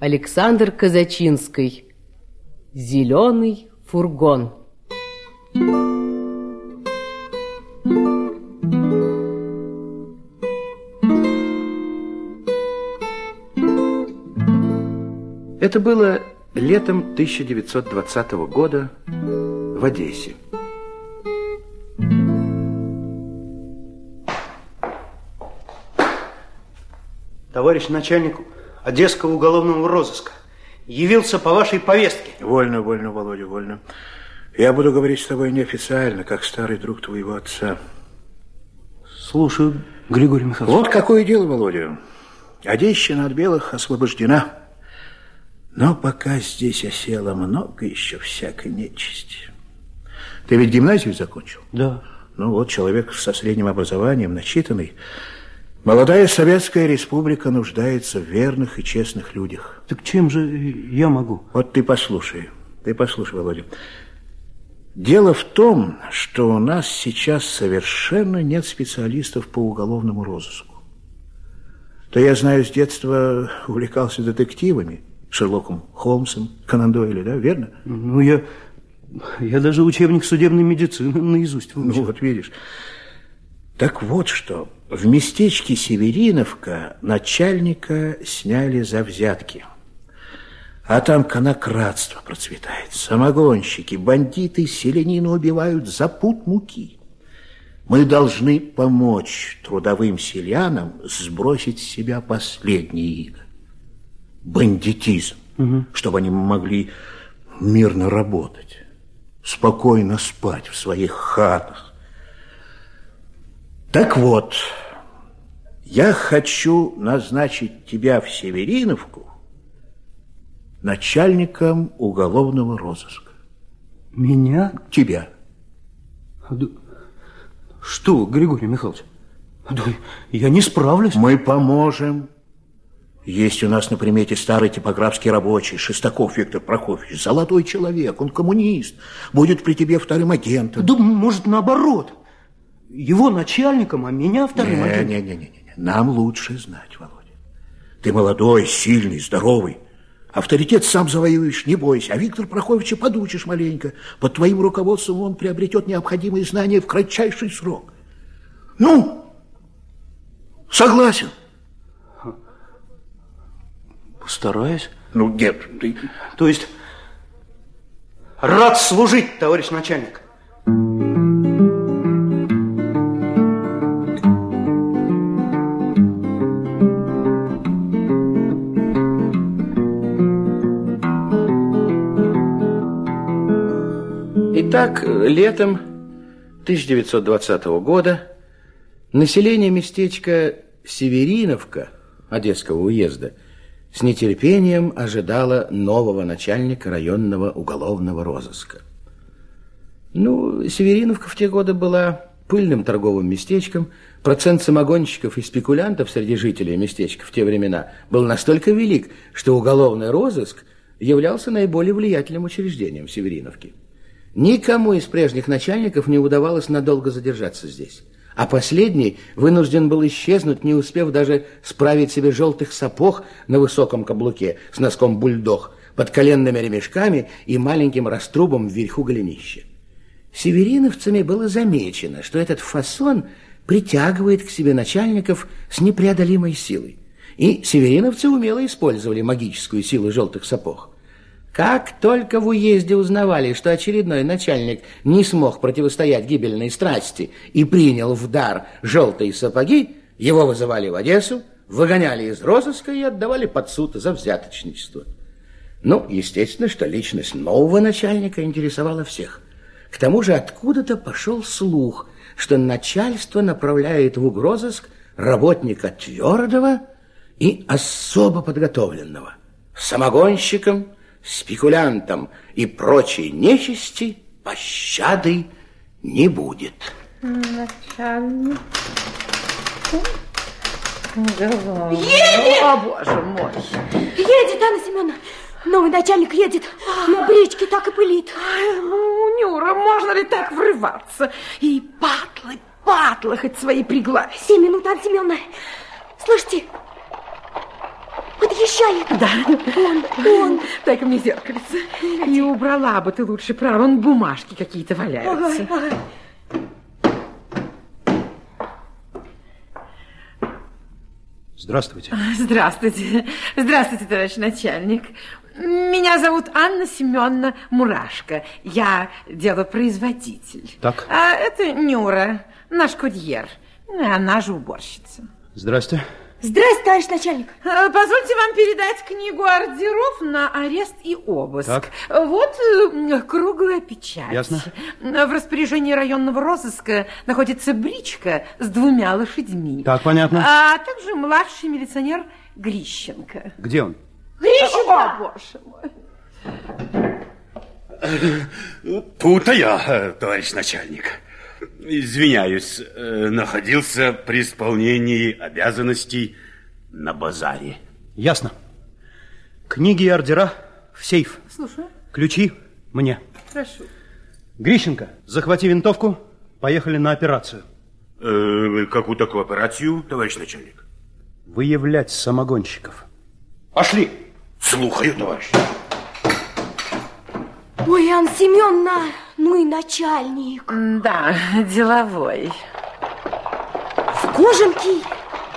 Александр Казачинский. Зеленый фургон. Это было летом 1920 года в Одессе. Товарищ начальник Одесского уголовного розыска явился по вашей повестке. Вольно, вольно, Володя, вольно. Я буду говорить с тобой неофициально, как старый друг твоего отца. Слушаю, Григорий Михайлович. Вот какое дело, Володя. Одещина от белых освобождена. Но пока здесь осело много еще всякой нечисти. Ты ведь гимназию закончил? Да. Ну вот, человек со средним образованием, начитанный. Молодая Советская Республика нуждается в верных и честных людях. Так чем же я могу? Вот ты послушай, ты послушай, Володя. Дело в том, что у нас сейчас совершенно нет специалистов по уголовному розыску. То я знаю, с детства увлекался детективами, Шерлоком Холмсом, Конан Дойлем, да, верно? Ну, я, я даже учебник судебной медицины наизусть выучил. Ну, вот видишь. Так вот что, в местечке Севериновка начальника сняли за взятки. А там конократство процветает. Самогонщики, бандиты, селенины убивают за пут муки. Мы должны помочь трудовым селянам сбросить с себя последние иго. Бандитизм. Угу. Чтобы они могли мирно работать, спокойно спать в своих хатах. Так вот, я хочу назначить тебя в Севериновку начальником уголовного розыска. Меня? Тебя. Что, Григорий Михайлович? Да я не справлюсь. Мы поможем. Есть у нас на примете старый типографский рабочий, Шестаков Виктор Прокофьевич. Золотой человек, он коммунист. Будет при тебе вторым агентом. Да, может, наоборот. Его начальником, а меня вторым не, агентом. Не-не-не, нам лучше знать, Володя. Ты молодой, сильный, здоровый. Авторитет сам завоюешь, не бойся. А Виктор Прокофьевича подучишь маленько. Под твоим руководством он приобретет необходимые знания в кратчайший срок. Ну, согласен. Постараюсь. Ну, нет, ты... То есть, рад служить, товарищ начальник. Итак, летом 1920 года население местечка Севериновка Одесского уезда с нетерпением ожидало нового начальника районного уголовного розыска. Ну, Севериновка в те годы была пыльным торговым местечком. Процент самогонщиков и спекулянтов среди жителей местечка в те времена был настолько велик, что уголовный розыск являлся наиболее влиятельным учреждением Севериновки. Никому из прежних начальников не удавалось надолго задержаться здесь. А последний вынужден был исчезнуть, не успев даже справить себе желтых сапог на высоком каблуке с носком бульдог, под коленными ремешками и маленьким раструбом вверху голенища. Севериновцами было замечено, что этот фасон притягивает к себе начальников с непреодолимой силой. И севериновцы умело использовали магическую силу желтых сапог. Как только в уезде узнавали, что очередной начальник не смог противостоять гибельной страсти и принял в дар желтые сапоги, его вызывали в Одессу, выгоняли из розыска и отдавали под суд за взяточничество. Ну, естественно, что личность нового начальника интересовала всех. К тому же откуда-то пошел слух, что начальство направляет в угрозыск работника твердого и особо подготовленного. Самогонщиком, спекулянтам и прочей нечисти пощады не будет. Начальник. Едет! О, боже мой. Едет, Анна Семеновна. Новый начальник едет. На бричке так и пылит. Ай, ну, Нюра, можно ли так врываться? И патлы, патлы хоть свои приглась. Семь минут, Анна Семеновна. Слышите? Подъезжает. Да. Он, он. Дай-ка мне зеркальце. И убрала бы ты лучше, право, вон бумажки какие-то валяются. Ага, ага. Здравствуйте. Здравствуйте. Здравствуйте, товарищ начальник. Меня зовут Анна Семеновна Мурашко. Я делопроизводитель. Так. А это Нюра, наш курьер. Она же уборщица. Здрасте. Здрасте, товарищ начальник. Э, Позвольте вам передать книгу ордеров на арест и обыск. Так. Вот круглая печать. Ясно. Э, В распоряжении районного розыска находится бричка с двумя лошадьми. Так, понятно. А также младший милиционер Грищенко. Где он? О, боже мой. Тут я, э, товарищ начальник. Извиняюсь, э, находился при исполнении обязанностей на базаре. Ясно. Книги и ордера в сейф. Слушаю. Ключи мне. Прошу. Грищенко, захвати винтовку. Поехали на операцию. Э, какую такую операцию, товарищ начальник? Выявлять самогонщиков. Пошли. Слухаю, товарищ. Ой, Анна Семеновна, ну и начальник. Да, деловой. В кожанке,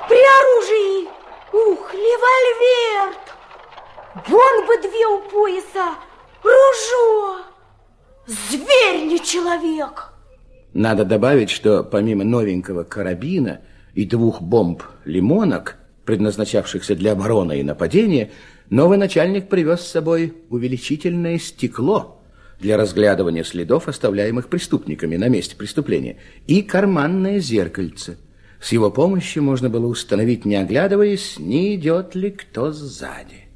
при оружии. Ух, револьвер. Вон бы две у пояса. Ружо. Зверь, не человек. Надо добавить, что помимо новенького карабина и двух бомб-лимонок, предназначавшихся для обороны и нападения, новый начальник привез с собой увеличительное стекло для разглядывания следов, оставляемых преступниками на месте преступления, и карманное зеркальце. С его помощью можно было установить, не оглядываясь, не идет ли кто сзади.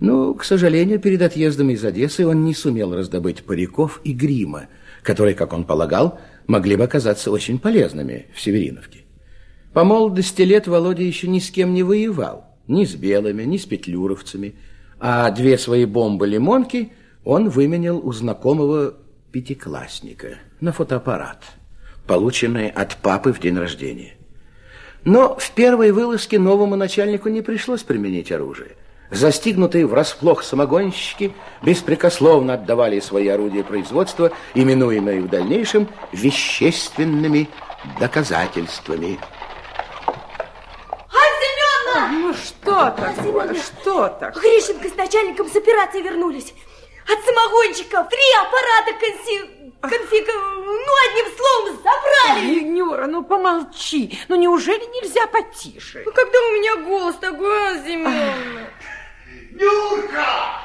Ну, к сожалению, перед отъездом из Одессы он не сумел раздобыть париков и грима, которые, как он полагал, могли бы оказаться очень полезными в Севериновке. По молодости лет Володя еще ни с кем не воевал, ни с белыми, ни с петлюровцами, а две свои бомбы-лимонки он выменял у знакомого пятиклассника на фотоаппарат, полученный от папы в день рождения. Но в первой вылазке новому начальнику не пришлось применить оружие. Застигнутые врасплох самогонщики беспрекословно отдавали свои орудия производства, именуемые в дальнейшем вещественными доказательствами. Семеновна! Ну что такое? Семеновна. Что так? Грищенко с начальником с операции вернулись. От самогонщиков три аппарата конси... конфика... Ну, одним словом, забрали. Нюра, ну помолчи. Ну неужели нельзя потише? Ну, когда у меня голос такой, Анна Семеновна? Нюрка!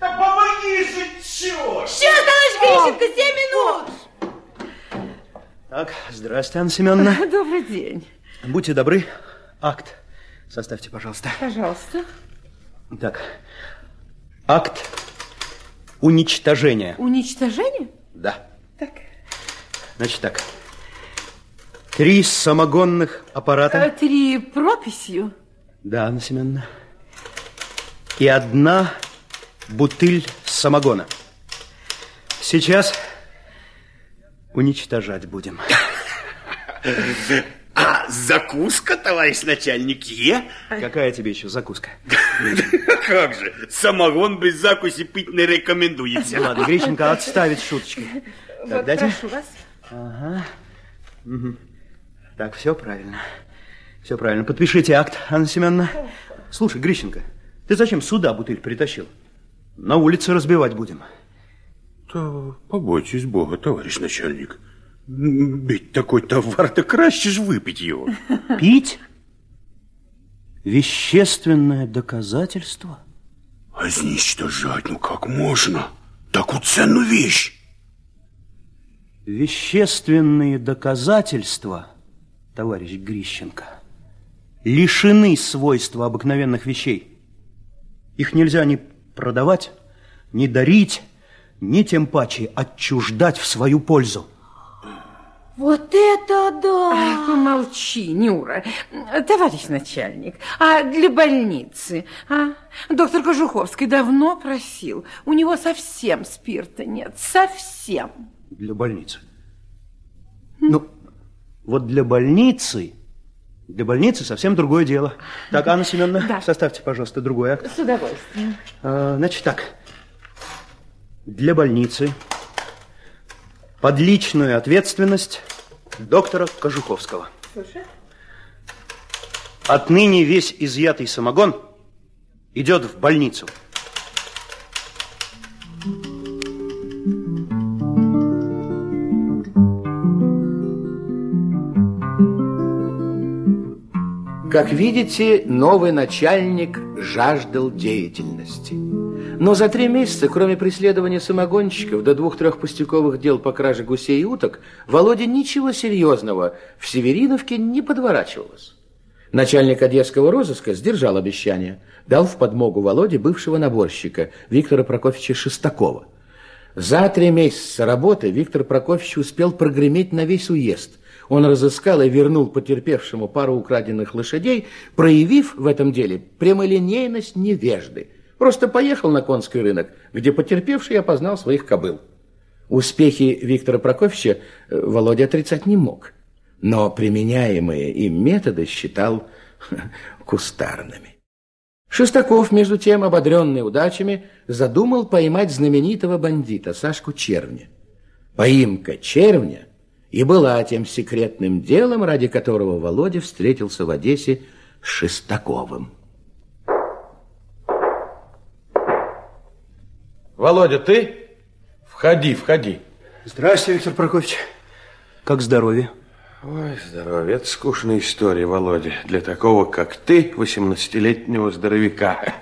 Да помоги же, черт! Сейчас, товарищ Грищенко, семь минут. Так, здрасте, Анна Семеновна. Добрый день. Будьте добры, акт составьте, пожалуйста. Пожалуйста. Так, акт уничтожения. Уничтожение? Да. Так. Значит так. Три самогонных аппарата. Э, Три прописью. Да, Анна Семеновна. И одна бутыль самогона. Сейчас уничтожать будем. А закуска, товарищ начальник, е? Какая тебе еще закуска? Как же, самогон без закуси пить не рекомендуется. Ладно, Грищенко, отставить шуточки. Вот, прошу вас. Так, все правильно. Все правильно. Подпишите акт, Анна Семеновна. Слушай, Грищенко, ты зачем сюда бутыль притащил? На улице разбивать будем. Да побойтесь Бога, товарищ начальник. Ведь такой товар, так краще ж выпить его. Пить? Вещественное доказательство? А изничтожать, ну как можно? Такую ценную вещь. Вещественные доказательства, товарищ Грищенко, лишены свойства обыкновенных вещей. Их нельзя ни продавать, ни дарить, ни тем паче отчуждать в свою пользу. Вот это да! Ай, помолчи, Нюра. Товарищ начальник, а для больницы? А? Доктор Кожуховский давно просил. У него совсем спирта нет. Совсем. Для больницы. Ну, вот для больницы Для больницы совсем другое дело. Так, Анна Семеновна, Да. составьте, пожалуйста, другой акт. С удовольствием. А, значит так. Для больницы под личную ответственность доктора Кожуховского. Отныне весь изъятый самогон идет в больницу. Как видите, новый начальник жаждал деятельности. Но за три месяца, кроме преследования самогонщиков до двух-трех пустяковых дел по краже гусей и уток, Володе ничего серьезного в Севериновке не подворачивалось. Начальник одесского розыска сдержал обещание, дал в подмогу Володе бывшего наборщика Виктора Прокофьевича Шестакова. За три месяца работы Виктор Прокофьевич успел прогреметь на весь уезд. Он разыскал и вернул потерпевшему пару украденных лошадей, проявив в этом деле прямолинейность невежды. Просто поехал на конский рынок, где потерпевший опознал своих кобыл. Успехи Виктора Прокофьевича э, Володя отрицать не мог, но применяемые им методы считал кустарными. Шестаков, между тем, ободренный удачами, задумал поймать знаменитого бандита Сашку Червня. Поимка Червня и была тем секретным делом, ради которого Володя встретился в Одессе с Шестаковым. Володя, ты? Входи, входи. Здравствуйте, Виктор Прокофьевич. Как здоровье? Ой, здоровье, это скучная история, Володя, для такого, как ты, 18-летнего здоровяка.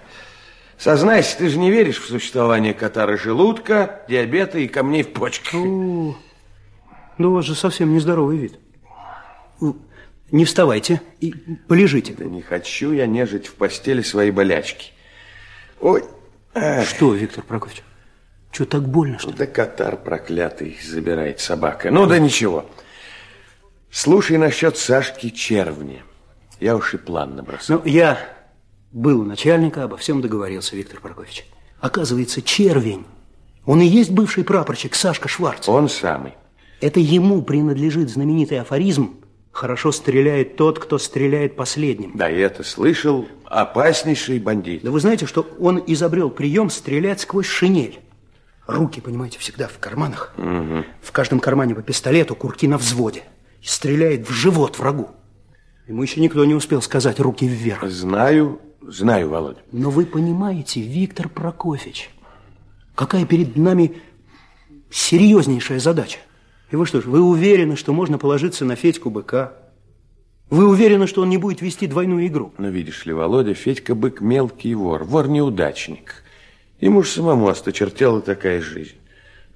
Сознайся, ты же не веришь в существование катара желудка, диабета и камней в почках. Ну, у вас же совсем нездоровый вид. Ну, Не вставайте и полежите. Да не хочу я нежить в постели свои болячки. Ой, эх, Что, Виктор Прокофьевич? Что, так больно, что ли? да катар проклятый забирает собака. Ну да ничего. Слушай насчет Сашки Червни. Я уж и план набросал. Ну, я был у начальника, обо всем договорился, Виктор Прокофьевич. Оказывается, червень. Он и есть бывший прапорщик Сашка Шварц. Он самый. Это ему принадлежит знаменитый афоризм «Хорошо стреляет тот, кто стреляет последним». Да, я это слышал. Опаснейший бандит. Да вы знаете, что он изобрел прием стрелять сквозь шинель. Руки, понимаете, всегда в карманах. В каждом кармане по пистолету, курки на взводе. И стреляет в живот врагу. Ему еще никто не успел сказать руки вверх. Знаю, знаю, Володя. Но вы понимаете, Виктор Прокофьевич, какая перед нами серьезнейшая задача. И вы что ж, вы уверены, что можно положиться на Федьку Быка? Вы уверены, что он не будет вести двойную игру? Но видишь ли, Володя, Федька Бык мелкий вор, вор-неудачник. Ему же самому осточертела такая жизнь.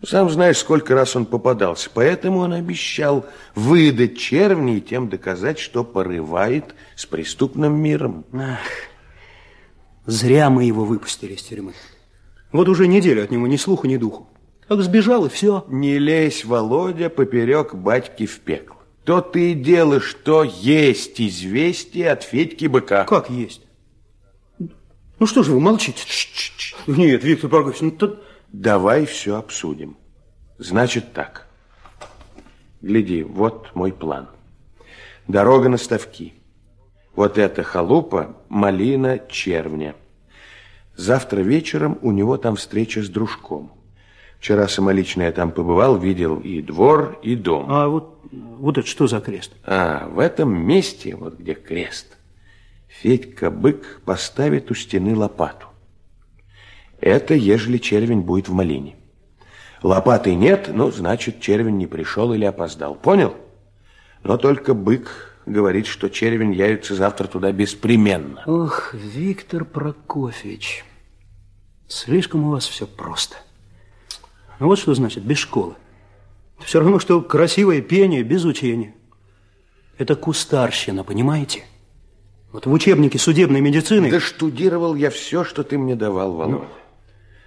Ну, Сам знаешь, сколько раз он попадался. Поэтому он обещал выдать червни и тем доказать, что порывает с преступным миром. Ах, зря мы его выпустили из тюрьмы. Вот уже неделю от него ни слуху, ни духу. Как сбежал, и все. Не лезь, Володя, поперек батьки в пекло. То ты и дело, что есть известие от Федьки Быка. Как есть? Ну что же вы молчите? Нет, Виктор Прокофьевич, ну тут... Давай все обсудим. Значит так. Гляди, вот мой план. Дорога на ставки. Вот эта халупа, малина, червня. Завтра вечером у него там встреча с дружком. Вчера самолично я там побывал, видел и двор, и дом. А вот, вот это что за крест? А, в этом месте, вот где крест, Федька-бык поставит у стены лопату. Это ежели червень будет в малине. Лопаты нет, ну, значит, червень не пришел или опоздал. Понял? Но только бык говорит, что червень явится завтра туда беспременно. Ох, Виктор Прокофьевич, слишком у вас все просто. Ну вот что значит без школы. Все равно, что красивое пение без учения. Это кустарщина, понимаете? Вот в учебнике судебной медицины... Да штудировал я все, что ты мне давал, Володя.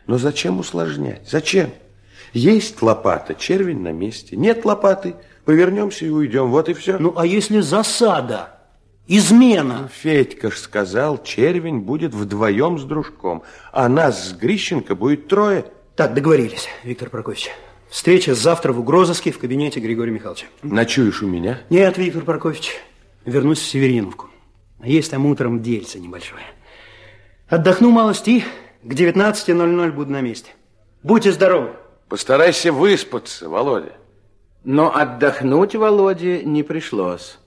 Но зачем усложнять? Зачем? Есть лопата, червень на месте. Нет лопаты, повернемся и уйдем. Вот и все. Ну, а если засада, измена? Федька ж сказал, червень будет вдвоем с дружком, а нас с Грищенко будет трое. Так, договорились, Виктор Прокофьевич. Встреча завтра в угрозыске в кабинете Григория Михайловича. Ночуешь у меня? Нет, Виктор Прокофьевич, вернусь в Севериновку. А есть там утром дельце небольшое. Отдохну малость и к 19.00 буду на месте. Будьте здоровы. Постарайся выспаться, Володя. Но отдохнуть Володе не пришлось.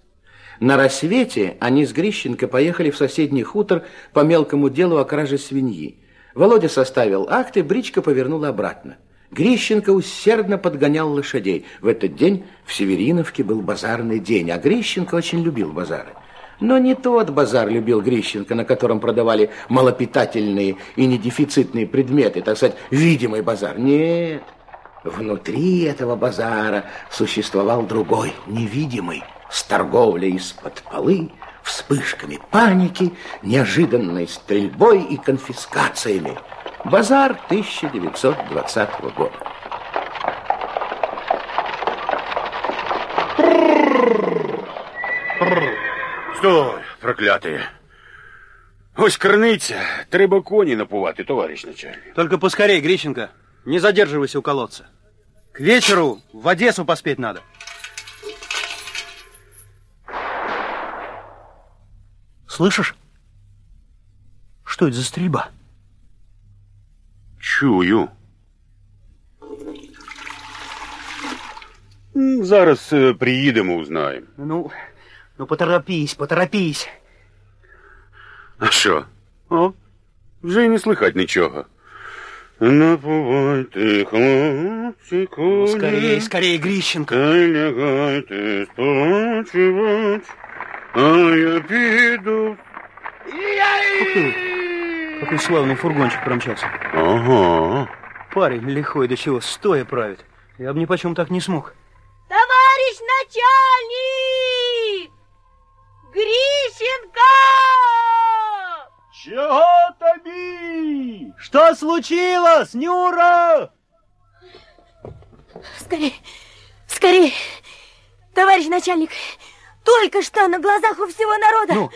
На рассвете они с Грищенко поехали в соседний хутор по мелкому делу о краже свиньи. Володя составил акт, и бричка повернула обратно. Грищенко усердно подгонял лошадей. В этот день в Севериновке был базарный день, а Грищенко очень любил базары. Но не тот базар любил Грищенко, на котором продавали малопитательные и недефицитные предметы, так сказать, видимый базар. Нет, внутри этого базара существовал другой, невидимый, с торговлей из-под полы, вспышками паники, неожиданной стрельбой и конфискациями. Базар 1920 года. Стой, проклятые. Ось криниця. Треба коні напувати, товарищ начальник. Только поскорей, Грищенко. Не задерживайся у колодца. К вечеру в Одессу поспеть надо. Слышишь? Что это за стрельба? Чую. М, Зараз е, приїдемо, узнаємо. Ну, ну поторопись, поторопись. А що? О, вже й не слихать нічого. Напувайте, хлопці, коні. Скорее, скорее, Грищенко. Та й лягайте спочивать, а я піду. Ух ты, какой славный фургончик промчался. Ага. Парень лихой до чего стоя правит. Я бы ни почем так не смог. Товарищ начальник! Грищенко! Чего тобі? Что случилось, Нюра? Скорее, скорее! Товарищ начальник, только что на глазах у всего народа. Ну?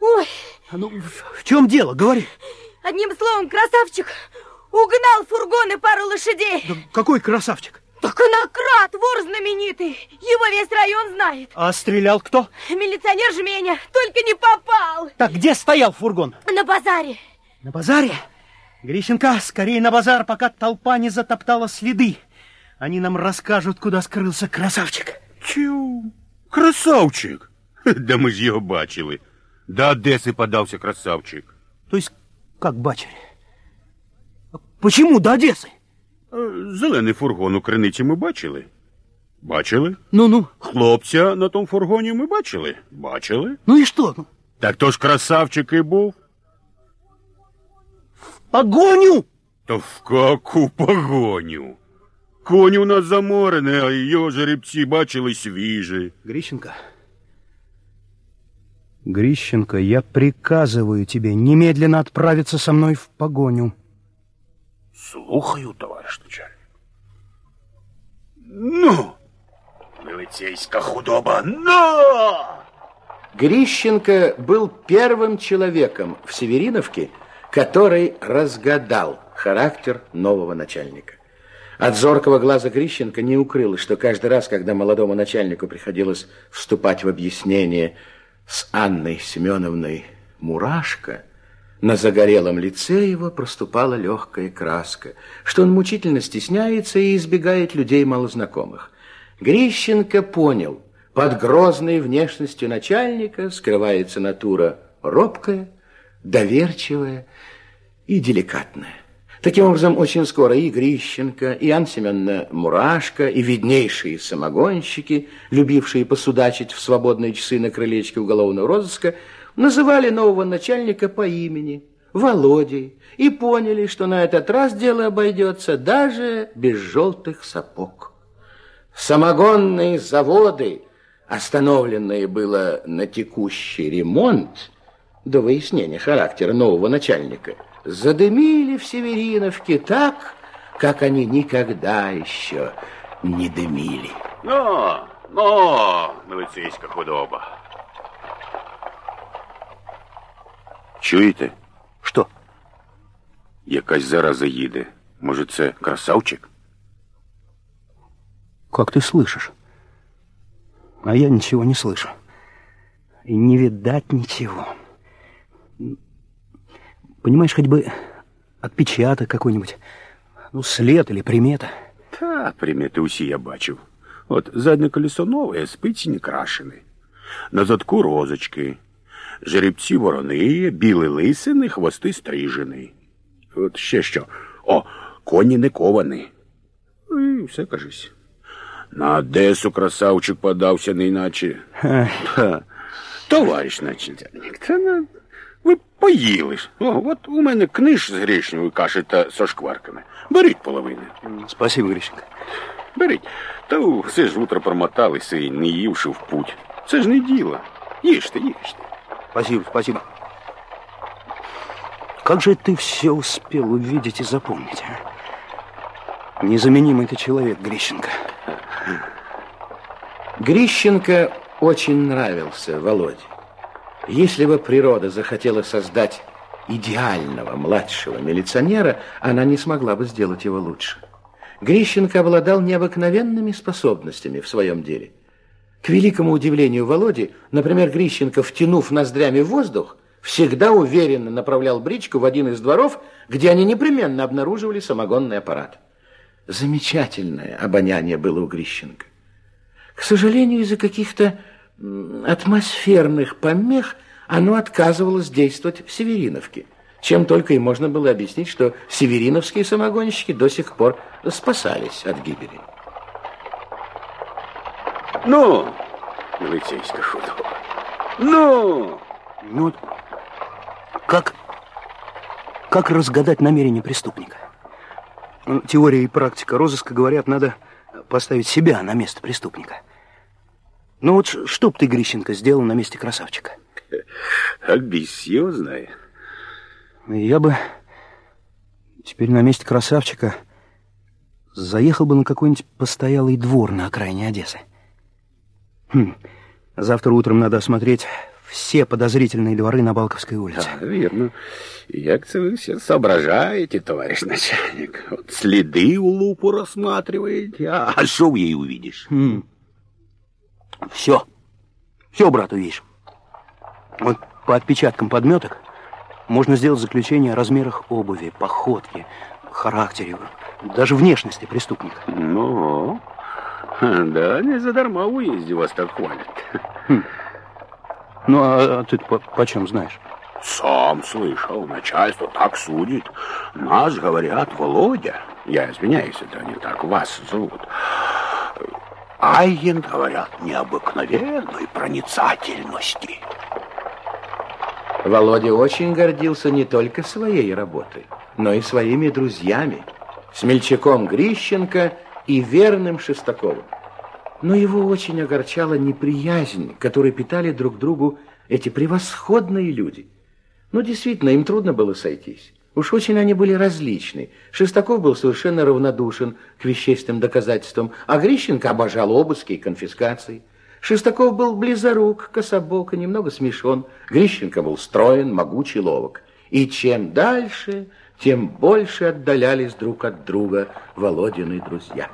Ой, А ну, в, в чем дело, говори. одним словом, красавчик угнал фургон и пару лошадей. Да какой красавчик. Так конократ, вор знаменитый. Его весь район знает. А стрелял кто? Милиционер Жменя, только не попал. Так где стоял фургон? На базаре. На базаре? Грищенко, скорее на базар, пока толпа не затоптала следы. Они нам расскажут, куда скрылся красавчик. Чу, красавчик. Да ми ж його бачили. До Одеси подався красавчик. То есть, как бачили? А Почему до Одессы? Е, Зелений фургон у криниці ми бачили. Бачили? Ну-ну, Хлопця на тому фургоні ми бачили. Бачили? ну и что? Ну, Так то ж красавчик і був. Погоню! Та в каку погоню? Конь у нас заморений, а його жеребці бачили свіжі. Грищенко. Грищенко, я приказываю тебе немедленно отправиться со мной в погоню. Слухаю, товариш начальник. Ну, милицейська худоба, ну! Грищенко был первым человеком в Севериновке, который разгадал характер нового начальника. От зоркого глаза Грищенко не укрылось, что каждый раз, когда молодому начальнику приходилось вступать в объяснение с Анной Семеновной Мурашко, на загорелом лице его проступала легкая краска, что он мучительно стесняется и избегает людей малознакомых. Грищенко понял, под грозной внешностью начальника скрывается натура робкая, доверчивая и деликатная. Таким образом, очень скоро и Грищенко, и Анна Семеновна Мурашко, и виднейшие самогонщики, любившие посудачить в свободные часы на крылечке уголовного розыска, называли нового начальника по имени Володей и поняли, что на этот раз дело обойдется даже без желтых сапог. Самогонные заводы, остановленные было на текущий ремонт, до выяснения характера нового начальника, задымили в Севериновке так, как они никогда еще не дымили. Ну, ну, милицейська худоба. Чуєте? Что? Якась зараза їде. Може, це красавчик? Как ты слышишь? А я ничего не слышу. и не видать ничего. Понимаешь, хоть бы отпечаток какой-нибудь, ну, след или примета. Та, примети усі я бачив. От заднє колесо нове, спиці не крашені. На задку розочки. Жеребці ворони, білі лисини, хвости стрижені. От ще що. О, коні не ковані. І все кажись. На Одесу красавчик подався, не іначе. Ха. Товариш начальник, це не... Ви поїли. О, от у мене книж з грішньої каші та со шкварками. Беріть половину. Спасибо, Грищенко. Беріть. Та все ж утро промоталися і не ївши в путь. Це ж не діло. Їжте, їжте. Спасибо, спасибо. Как же ты все успел увидеть и запомнить, а? Незаменимый ты человек, Грищенко. Грищенко очень нравился Володе. Если бы природа захотела создать идеального младшего милиционера, она не смогла бы сделать его лучше. Грищенко обладал необыкновенными способностями в своем деле. К великому удивлению Володи, например, Грищенко, втянув ноздрями воздух, всегда уверенно направлял бричку в один из дворов, где они непременно обнаруживали самогонный аппарат. Замечательное обоняние было у Грищенко. К сожалению, из-за каких-то атмосферных помех оно отказывалось действовать в Севериновке, чем только и можно было объяснить, что севериновские самогонщики до сих пор спасались от гибели. Ну, милицейська худоба. Ну, Ну, как, как разгадать намерение преступника? Ну, Теория и практика розыска говорят, надо поставить себя на место преступника. Ну вот что б ты, Грищенко, сделал на месте красавчика? знає. Я бы теперь на месте красавчика заехал бы на какой-нибудь постоялый двор на окраине Одессы. Хм, Завтра утром надо осмотреть все подозрительные дворы на Балковской улице. Так, вірно. Як ви все соображаете, товарищ начальник? От следы у лупу рассматриваете, а, а что в ей увидишь? Все. Все, брат, увидишь. Вот по отпечаткам подметок можно сделать заключение о размерах обуви, походке, характере, даже внешности преступника. Ну, да, не задарма в уезде вас так хвалят. Ну, а, а ты по почем знаешь? Сам слышал, начальство так судит. Нас, говорят, Володя, я извиняюсь, это не так вас зовут. Айен, говорят, необыкновенной проницательности. Володя очень гордился не только своей работой, но и своими друзьями, смельчаком Грищенко и верным Шестаковым. Но его очень огорчала неприязнь, которую питали друг другу эти превосходные люди. Ну, действительно, им трудно было сойтись. Уж очень они были различны. Шестаков был совершенно равнодушен к вещественным доказательствам, а Грищенко обожал обыски и конфискации. Шестаков был близорук, кособок и немного смешон. Грищенко был строен, могучий, ловок. И чем дальше, тем больше отдалялись друг от друга Володины друзья.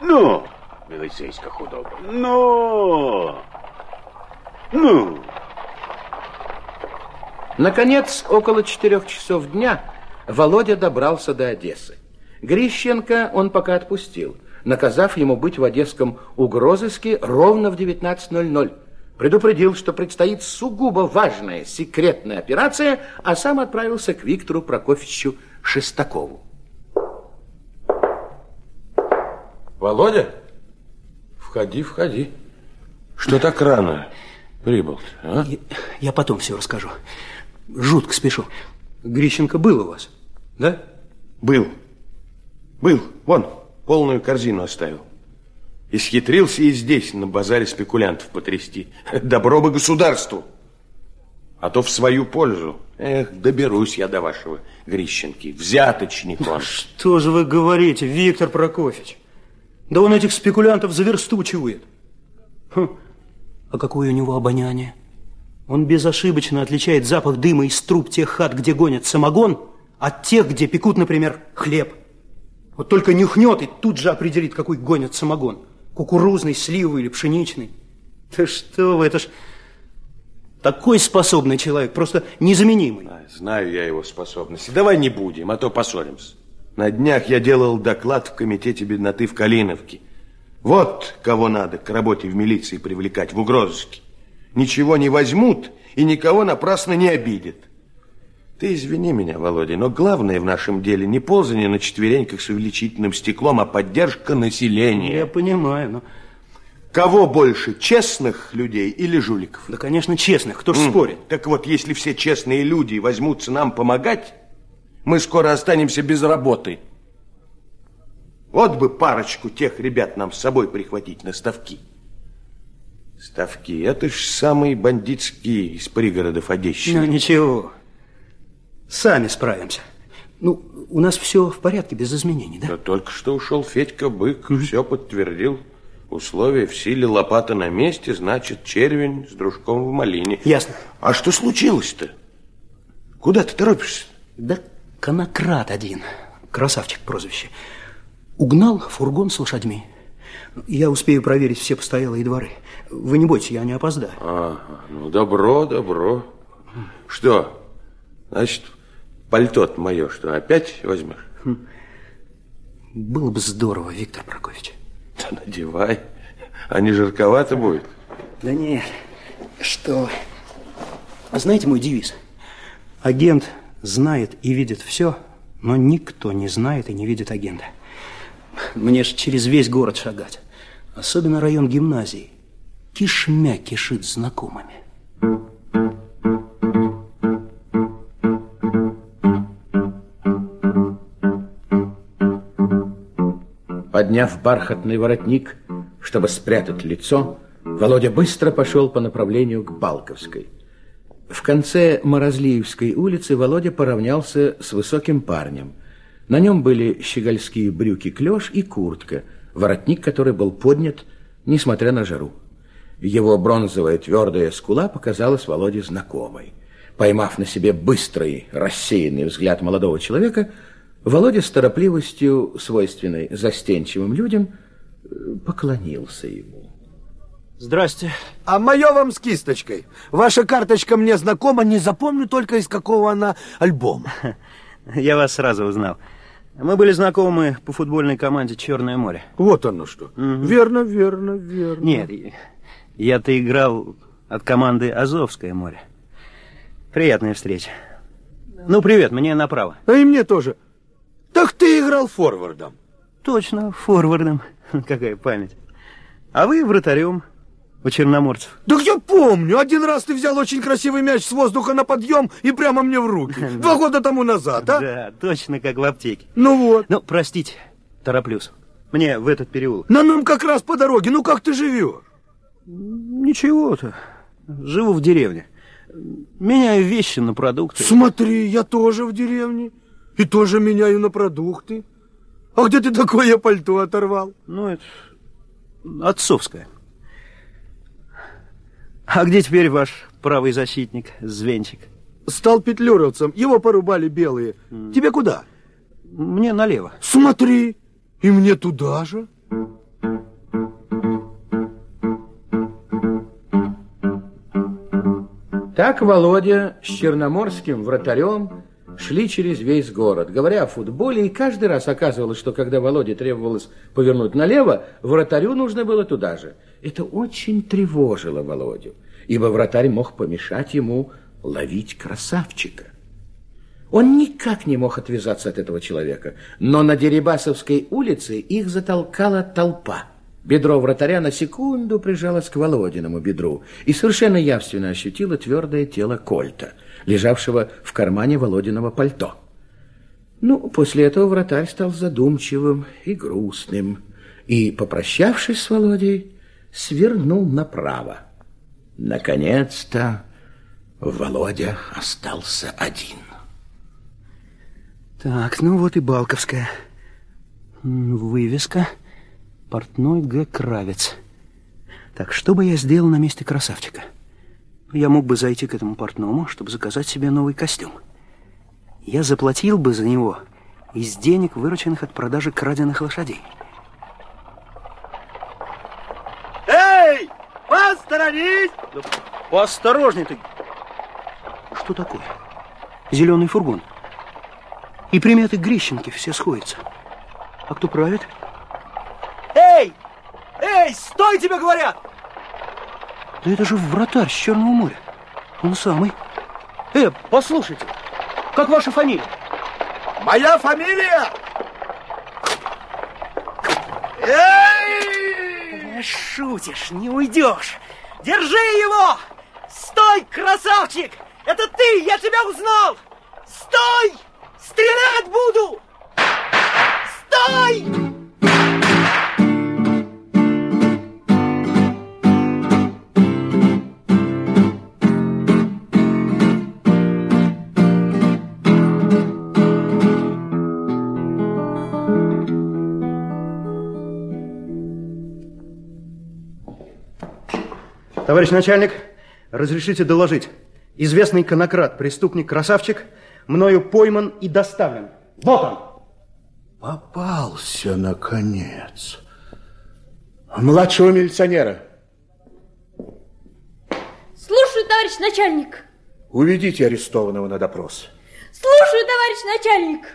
Ну, милицейская худоба, ну, ну. Наконец, около четырех часов дня Володя добрался до Одессы. Грищенко он пока отпустил, наказав ему быть в одесском угрозыске ровно в 19.00. Предупредил, что предстоит сугубо важная секретная операция, а сам отправился к Виктору Прокофьевичу Шестакову. Володя? Входи, входи. Что так рано прибыл а? Я, я потом все расскажу. Жутко спешу. Грищенко был у вас, да? Был. Был. Вон, полную корзину оставил. Исхитрился и здесь, на базаре спекулянтов потрясти. Добро бы государству. А то в свою пользу. Эх, доберусь я до вашего Грищенки. Взяточник он. Что же вы говорите, Виктор Прокофьевич? Да он этих спекулянтов за версту чует. Хм. А какое у него обоняние? Он безошибочно отличает запах дыма из труб тех хат, где гонят самогон, от тех, где пекут, например, хлеб. Вот только нюхнет и тут же определит, какой гонят самогон. Кукурузный, сливовый или пшеничный. Да что вы, это ж Такой способный человек, просто незаменимый. А, Знаю я его способности. Давай не будем, а то поссоримся. На днях я делал доклад в комитете бедноты в Калиновке. Вот кого надо к работе в милиции привлекать, в угрозыске. Ничего не возьмут и никого напрасно не обидят. Ты извини меня, Володя, но главное в нашем деле не ползание на четвереньках с увеличительным стеклом, а поддержка населения. Я понимаю, но... Кого больше, честных людей или жуликов? Да, конечно, честных, кто ж М, спорит? Так вот, если все честные люди возьмутся нам помогать, мы скоро останемся без работы. Вот бы парочку тех ребят нам с собой прихватить на ставки. Ставки, это ж самые бандитские из пригородов Одещины. Ну, ничего. Сами справимся. Ну, у нас все в порядке, без изменений, да? Да только что ушел Федька Бык, все подтвердил. Условия в силе, лопата на месте, значит, червень с дружком в малине. Ясно. А что случилось-то? Куда ты торопишься? Да конократ один, красавчик прозвище, угнал фургон с лошадьми. Я успею проверить все постоялые дворы. Вы не бойтесь, я не опоздаю. Ага, ну добро, добро. Что? Значит, пальто мое, что опять возьмешь? Было бы здорово, Виктор Прокофьевич. Да надевай, а не жарковато будет. Да нет, что. А знаете мой девиз? Агент знает и видит все, но никто не знает и не видит агента. Мне ж через весь город шагать. Особенно район гимназии. Кишмя кишит знакомыми. Подняв бархатный воротник, чтобы спрятать лицо, Володя быстро пошел по направлению к Балковской. В конце Морозлиевской улицы Володя поравнялся с высоким парнем. На нем были щегольские брюки клеш и куртка, воротник который был поднят, несмотря на жару. Его бронзовая твердая скула показалась Володе знакомой. Поймав на себе быстрый, рассеянный взгляд молодого человека, Володя с торопливостью, свойственной застенчивым людям, поклонился ему. Здрасте. А мое вам с кисточкой. Ваша карточка мне знакома, не запомню только из какого она альбома. Я вас сразу узнал. Мы были знакомы по футбольной команде «Черное море». Вот оно что. Верно, верно, верно. Нет, я-то играл от команды «Азовское море». Приятная встреча. Ну, привет, мне направо. А и мне тоже. Так ты играл форвардом. Точно, форвардом. Какая память. А вы вратарем у черноморцев. Так я помню, один раз ты взял очень красивый мяч с воздуха на подъем и прямо мне в руки. Два года тому назад, а? Да, точно как в аптеке. Ну вот. Ну, простите, тороплюсь. Мне в этот переулок. На нам как раз по дороге. Ну как ты живешь? Ничего-то. Живу в деревне. Меняю вещи на продукты. Смотри, я тоже в деревне. И тоже меняю на продукты. А где ты такое пальто оторвал? Ну, это отцовское. А где теперь ваш правый защитник, Звенчик? Стал петлюровцем, его порубали белые. Тебе куда? Мне налево. Смотри, и мне туда же. Так Володя с черноморским вратарем шли через весь город, говоря о футболе, и каждый раз оказывалось, что когда Володе требовалось повернуть налево, вратарю нужно было туда же. Это очень тревожило Володю, ибо вратарь мог помешать ему ловить красавчика. Он никак не мог отвязаться от этого человека, но на Дерибасовской улице их затолкала толпа. Бедро вратаря на секунду прижалось к Володиному бедру и совершенно явственно ощутило твердое тело Кольта, лежавшего в кармане Володиного пальто. Ну, после этого вратарь стал задумчивым и грустным, и, попрощавшись с Володей, свернул направо. Наконец-то Володя остался один. Так, ну вот и Балковская. Вывеска. Портной Г. Кравец. Так, что бы я сделал на месте красавчика? Я мог бы зайти к этому портному, чтобы заказать себе новый костюм. Я заплатил бы за него из денег, вырученных от продажи краденых лошадей. Эй, посторонись! Поосторожней ты, что такое? Зеленый фургон. И приметы Грищенки все сходятся. А кто правит? Эй! Эй, стой, тебе говорят! Да это же вратарь с Черного моря. Он самый. Э, послушайте, как ваша фамилия? Моя фамилия? Эй! Шутишь, не уйдешь. Держи его! Стой, красавчик! Это ты, я тебя узнал! Стой! Стрелять буду! Стой! Товарищ начальник, разрешите доложить. Известный конократ, преступник-красавчик, мною пойман и доставлен. Вот он. Попался, наконец. Младшего милиционера. Слушаю, товарищ начальник. Уведите арестованного на допрос. Слушаю, товарищ начальник.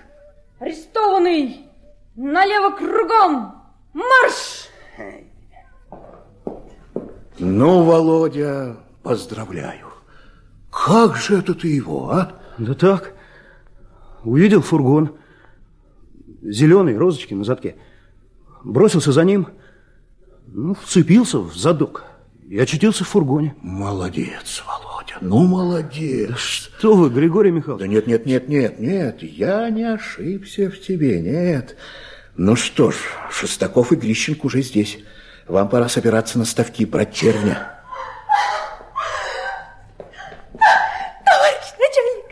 Арестованный. Налево кругом. Марш! Ну, Володя, поздравляю. Как же это ты его, а? Да так. Увидел фургон. Зеленый, розочки на задке. Бросился за ним. Ну, вцепился в задок. И очутился в фургоне. Молодец, Володя. Ну, молодец. Что вы, Григорий Михайлович? Да нет, нет, нет, нет, нет. Я не ошибся в тебе, нет. Ну что ж, Шестаков и Грищенко уже здесь. Вам пора собираться на ставки, брать червня. Товарищ начальник,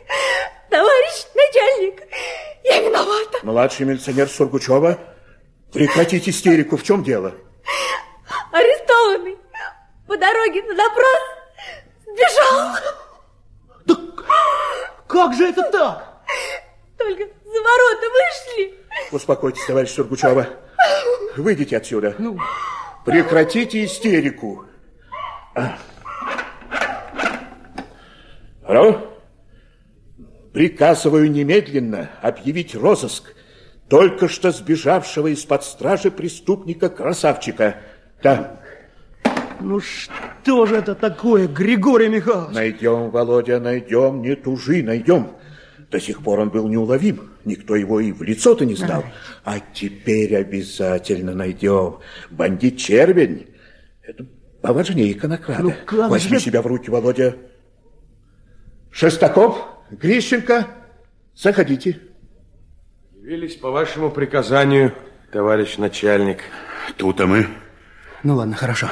товарищ начальник, я виновата. Младший милиционер Сургучева, прекратить истерику. В чем дело? Арестованный по дороге на допрос сбежал. Как же это так? Только за ворота вышли. Успокойтесь, товарищ Сургучева. Выйдите отсюда. Прекратите истерику. Алло? Приказываю немедленно объявить розыск только что сбежавшего из-под стражи преступника-красавчика. Да. Ну что же это такое, Григорий Михайлович? Найдем, Володя, найдем, не тужи, найдем. До сих пор он был неуловим. Никто его и в лицо-то не знал. А теперь обязательно найдем. Бандит Червень. Это поважнее иконокрада. Ну, как Возьми себя в руки, Володя. Шестаков, Грищенко, заходите. Явились по вашему приказанию, товарищ начальник. Тут-то мы. Ну ладно, хорошо.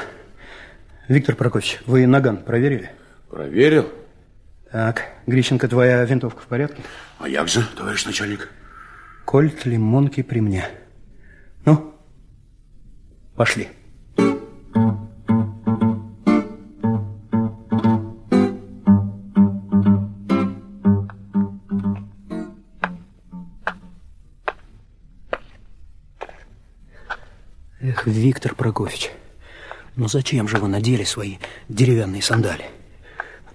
Виктор Прокофьевич, вы наган проверили? Проверил? Так, Грищенко, твоя винтовка в порядке? А як же, товарищ начальник? Кольт лимонки при мне. Ну, пошли. Эх, Виктор Прокофьевич, ну зачем же вы надели свои деревянные сандали?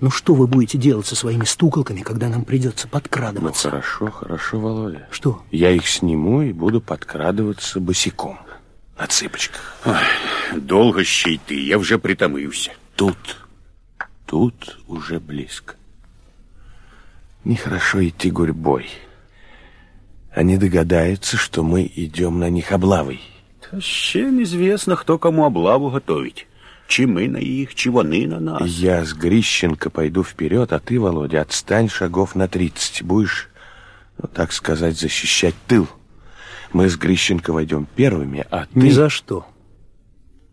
Ну что вы будете делать со своими стуколками, когда нам придется Ну подкрадываться? хорошо, хорошо, Володя. Что? Я их сниму и буду подкрадываться босиком. На цыпочках. Долго щей ты, я вже притомився. Тут, тут уже близко. Нехорошо идти гурьбой. Они догадаются, что мы идем на них облавой. Та ще неізвісно, хто кому облаву готовить. Чи ми на їх, чи вони на нас. Я с Грищенко пойду вперед, а ты, Володя, отстань шагов на 30. Будешь, ну, так сказать, защищать тыл. Мы с Грищенко войдем первыми, а ты... Ни за что.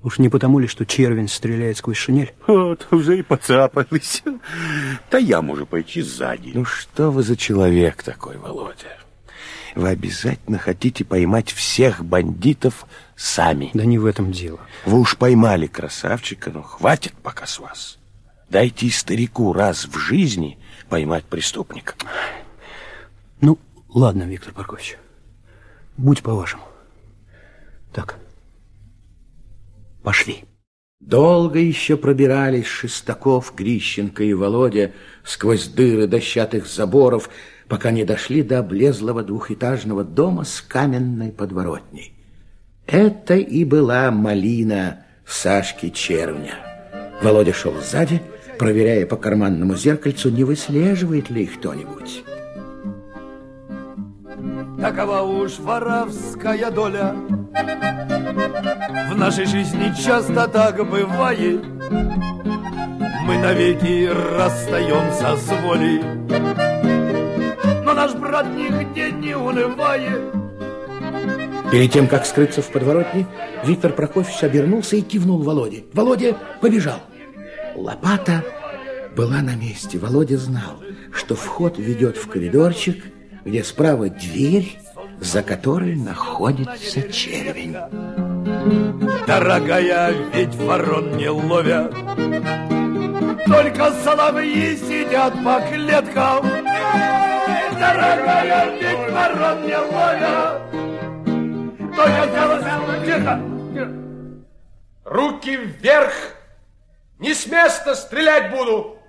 Уж не потому ли, что червень стреляет сквозь шинель? От, вже і поцапались. Та я можу пойти сзади. Ну что вы за человек такой, Володя? Вы обязательно хотите поймать всех бандитов сами. Да не в этом дело. Вы уж поймали красавчика, но хватит пока с вас. Дайте старику раз в жизни поймать преступника. Ну, ладно, Виктор Паркович. Будь по-вашему. Так, пошли. Долго еще пробирались Шестаков, Грищенко и Володя сквозь дыры дощатых заборов, пока не дошли до облезлого двухэтажного дома с каменной подворотней. Это и была малина Сашки Червня. Володя шел сзади, проверяя по карманному зеркальцу, не выслеживает ли их кто-нибудь. Такова уж воровская доля В нашей жизни часто так бывает Мы навеки расстаемся с волей Но наш брат нигде не унывает Перед тем, как скрыться в подворотне, Виктор Прокофьевич обернулся и кивнул Володе. Володя побежал. Лопата была на месте. Володя знал, что вход ведет в коридорчик – где справа дверь, за которой находится червень. Дорогая, ведь ворон не ловят, Только соловьи сидят по клеткам. Дорогая, ведь ворон не ловят, Только соловьи... Тихо! Руки вверх! Не с места стрелять буду!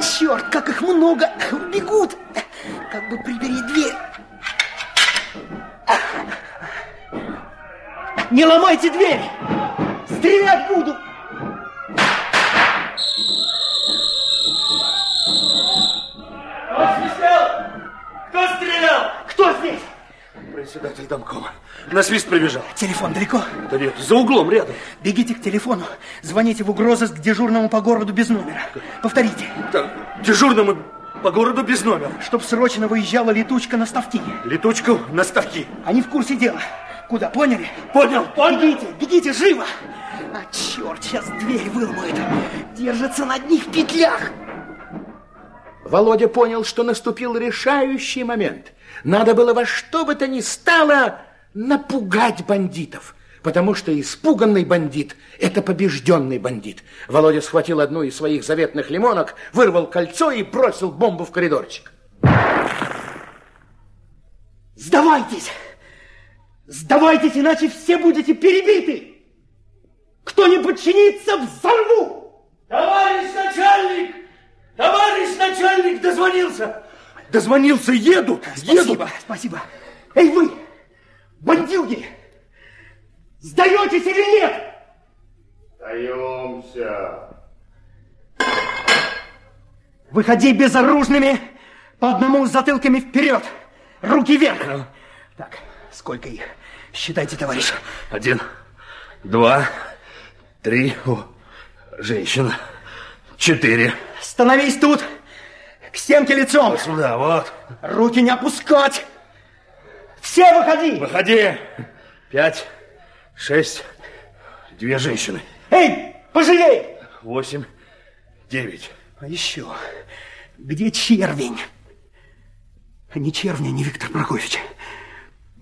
Черт, как их много! Бегут! Как бы припереть дверь! Не ломайте дверь! Стрелять буду! Кто свистел? Кто стрелял? Кто здесь? Председатель домкома. На свист прибежал. Телефон далеко? Да нет, за углом рядом. Бегите к телефону, звоните в угрозыск дежурному по городу без номера. Повторите. Да, дежурному по городу без номера. Чтоб срочно выезжала летучка на ставки. Летучку на ставки. Они в курсе дела. Куда, поняли? Понял, понял. Бегите, бегите, живо! А, черт, сейчас дверь выломают. Держится на одних петлях. Володя понял, что наступил решающий момент. Надо было во что бы то ни стало напугать бандитов, потому что испуганный бандит – это побежденный бандит. Володя схватил одну из своих заветных лимонок, вырвал кольцо и бросил бомбу в коридорчик. Сдавайтесь! Сдавайтесь, иначе все будете перебиты! Кто не подчинится, взорву! Товарищ начальник! Товарищ начальник дозвонился! Дозвонился, едут, Спасибо, едут. спасибо. Эй, вы, бандюги, сдаетесь или нет? Даемся. Выходи безоружными, по одному с затылками вперед, руки вверх. Так, сколько их? Считайте, товарищ. Один, два, три. О, женщина. Четыре. Становись тут, к стенке лицом. Сюда, вот. Руки не опускать. Все выходи. Выходи. Пять, шесть, две женщины. Эй, пожалей. Восемь, девять. А еще, где червень? Ни червня, ни Виктор Прокофьевич.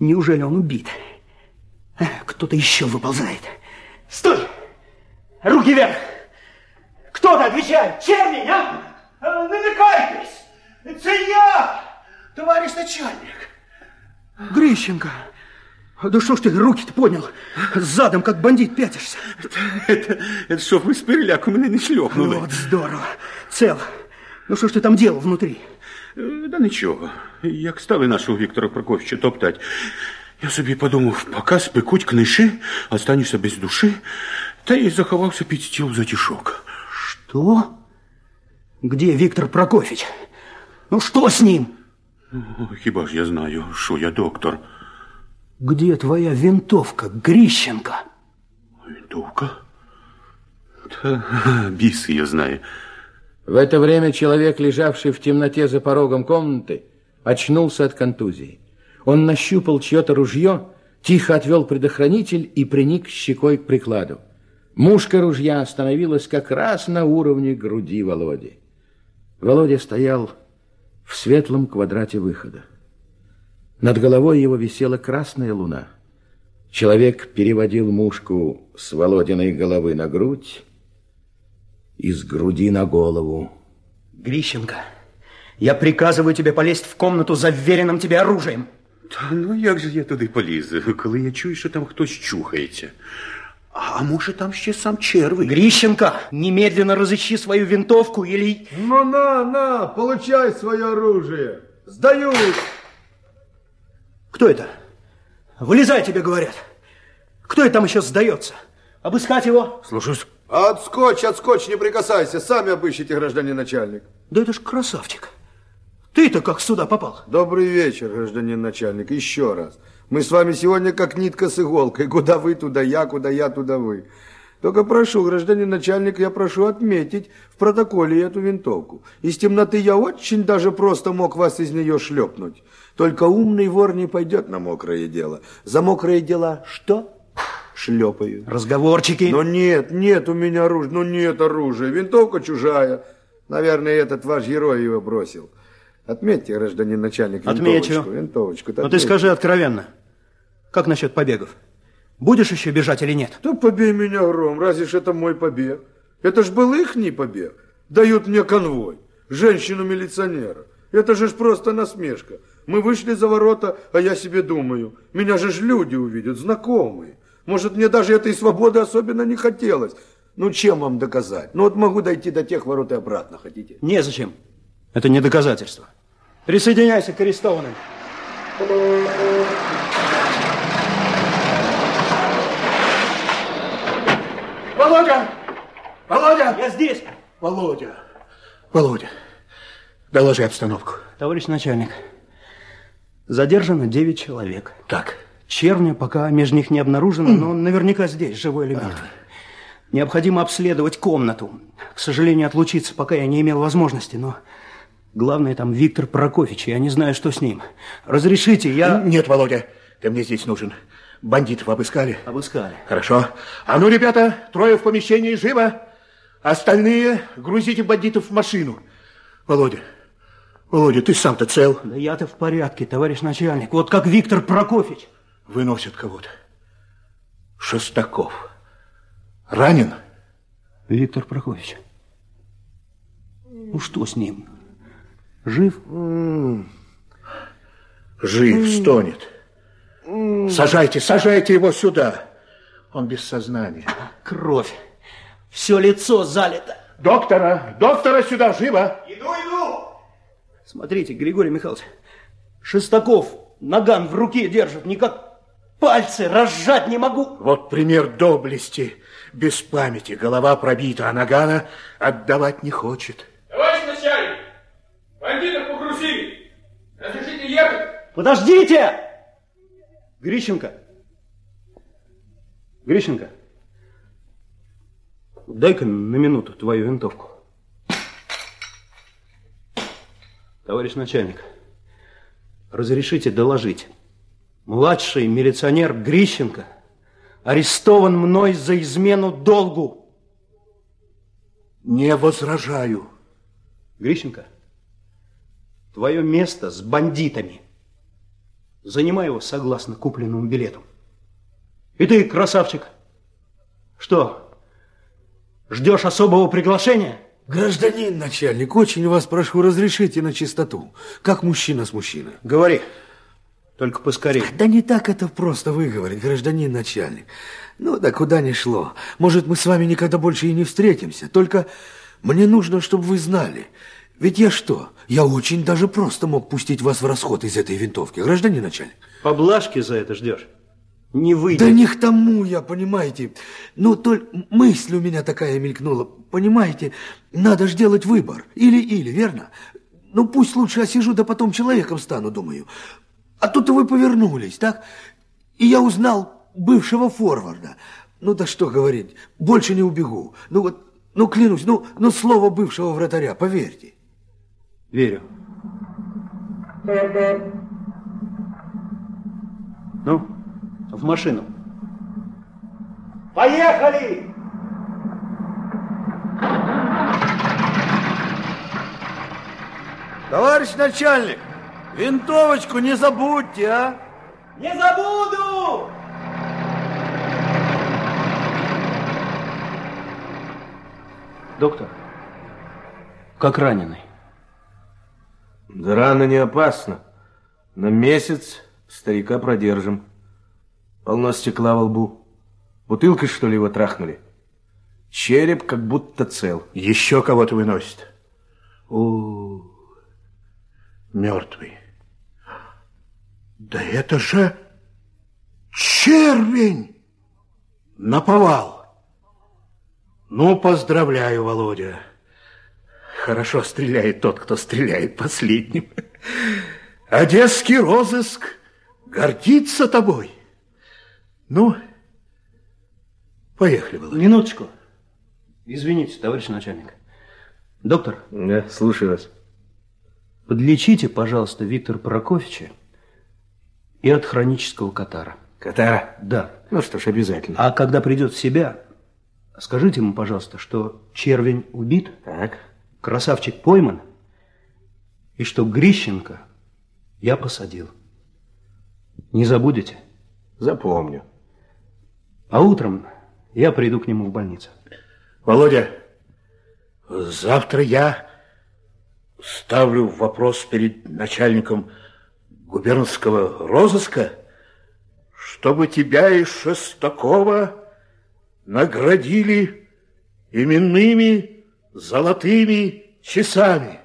Неужели он убит? А, Кто-то еще выползает. Стой! Руки вверх! Кто-то отвечает! Червень, а? А, Намекайтесь! Это я, товарищ начальник. Грищенко! Да что ж ты руки-то поднял? Задом, как бандит, пятишься. Это, это щоб ви з переляку мене не шльопнули. Вот здорово. Цел. Ну что ж ты там делал внутри? Е, Да нічого. Як стали нашого Віктора Прокофьевича топтать, я собі подумав, поки спекуть книжі, останешся без душі, та й заховався під стіл за тішок. Что? Где Виктор Прокофьевич? Ну что с ним? О, Хіба ж я знаю, що я доктор. Где твоя винтовка, Грищенко? Винтовка? Та біс її знає. В это время человек, лежавший в темноте за порогом комнаты, очнулся от контузии. Он нащупал чье-то ружье, тихо отвел предохранитель и приник щекой к прикладу. Мушка ружья остановилась как раз на уровне груди Володи. Володя стоял в светлом квадрате выхода. Над головой его висела красная луна. Человек переводил мушку с Володиной головы на грудь, из груди на голову. Грищенко, Я приказываю тебе полезть в комнату за вверенным тебе оружием. Та ну як же я туди полізу, коли я чую, що там хтось чухається? А, а може там ще сам червий? Грищенко, немедленно разыщи свою винтовку или... Ну на, на, получай свое оружие. Сдаюсь. Кто это? Вылезай, тебе говорят. Кто это там еще сдается? Обыскать его? Слушаюсь. Отскочь, отскочь, не прикасайся. Сами обыщите, гражданин начальник. Да это ж красавчик. Ты-то как сюда попал? Добрый вечер, гражданин начальник. Еще раз. Мы с вами сегодня как нитка с иголкой. Куда вы, туда я, куда я, туда вы. Только прошу, гражданин начальник, я прошу отметить в протоколе эту винтовку. Из темноты я очень даже просто мог вас из нее шлепнуть. Только умный вор не пойдет на мокрое дело. За мокрое дело что? Шлепаю. Разговорчики. Но нет, нет у меня оружия. Ну нет оружия. Винтовка чужая. Наверное, этот ваш герой его бросил. Отметьте, гражданин начальник, Отмечу. винтовочку. винтовочку Но ты скажи откровенно, как насчет побегов? Будешь еще бежать или нет? Да побей меня, Гром, разве ж это мой побег? Это ж был ихний побег. Дают мне конвой, женщину-милиционера. Это же ж просто насмешка. Мы вышли за ворота, а я себе думаю, меня же ж люди увидят, знакомые. Может, мне даже этой свободы особенно не хотелось. Ну, чем вам доказать? Ну, вот могу дойти до тех ворот и обратно, хотите? Незачем. Это не доказательство. Присоединяйся к арестованным. Володя! Володя! Я здесь! Володя! Володя, доложи обстановку. Товарищ начальник, задержано 9 человек. Так. Черня пока между них не обнаружено, но он наверняка здесь, живой или мертвый. Необходимо обследовать комнату. К сожалению, отлучиться пока я не имел возможности, но... Главное, там Виктор Прокофьевич, я не знаю, что с ним. Разрешите, я... Нет, Володя, ты мне здесь нужен. Бандитов обыскали? Обыскали. Хорошо. А ну, ребята, трое в помещении, живо. Остальные грузите бандитов в машину. Володя, Володя, ты сам-то цел? Да я-то в порядке, товарищ начальник. Вот как Виктор Прокофьевич. Выносят кого-то. Шестаков. Ранен? Виктор Прокофьевич. Ну, что с ним? Жив? Жив, стонет. Сажайте, сажайте его сюда. Он без сознания. Кровь. Все лицо залито. Доктора, доктора сюда, живо. Иду, иду. Смотрите, Григорий Михайлович, Шестаков наган в руке держит, никак пальцы разжать не могу. Вот пример доблести. Без памяти, голова пробита, а нагана отдавать не хочет. Товарищ начальник, бандитов погрузили. Разрешите ехать? Подождите! Грищенко. Грищенко. Дай-ка на минуту твою винтовку. Товарищ начальник, разрешите доложить. Младший милиционер Грищенко арестован мной за измену долгу. Не возражаю. Грищенко, твое место с бандитами. Занимай его согласно купленному билету. И ты, красавчик, что, ждешь особого приглашения? Гражданин начальник, очень вас прошу, разрешите на чистоту. Как мужчина с мужчиной. Говори, только поскорее. Да не так это просто выговорить, гражданин начальник. Ну да куда ни шло. Может, мы с вами никогда больше и не встретимся. Только мне нужно, чтобы вы знали. Ведь я что? Я очень даже просто мог пустить вас в расход из этой винтовки, гражданин начальник. Поблажки за это ждешь? Не выйдет. Да не к тому я, понимаете. Ну, только мысль у меня такая мелькнула. Понимаете, надо же делать выбор. Или-или, верно? Ну, пусть лучше осижу, да потом человеком стану, думаю. А тут вы повернулись, так? И я узнал бывшего форварда. Ну, да что говорить, больше не убегу. Ну, вот, ну, клянусь, ну, ну слово бывшего вратаря, поверьте. Верю. Ну, в машину. Поехали! Товарищ начальник, винтовочку не забудьте, а? Не забуду! Доктор, как раненый? Да рано не опасно. На месяц старика продержим. Полно стекла во лбу. Бутылкой, что ли, его трахнули? Череп как будто цел. Еще кого-то выносит. О, мертвый. Да это же червень! Наповал. Ну, поздравляю, Володя. Хорошо стреляет тот, кто стреляет последним. Одесский розыск гордится тобой. Ну, поехали, Володя. Минуточку. Извините, товарищ начальник. Доктор. Да, слушаю вас. Подлечите, пожалуйста, Виктора Прокофьевича и от хронического катара. Катара? Да. Ну что ж, обязательно. А когда придет в себя, скажите ему, пожалуйста, что червень убит, так. Красавчик пойман, и что Грищенко я посадил. Не забудете? Запомню. А утром я приду к нему в больницу. Володя, завтра я ставлю вопрос перед начальником губернского розыска, чтобы тебя и Шестакова наградили именными золотыми часами.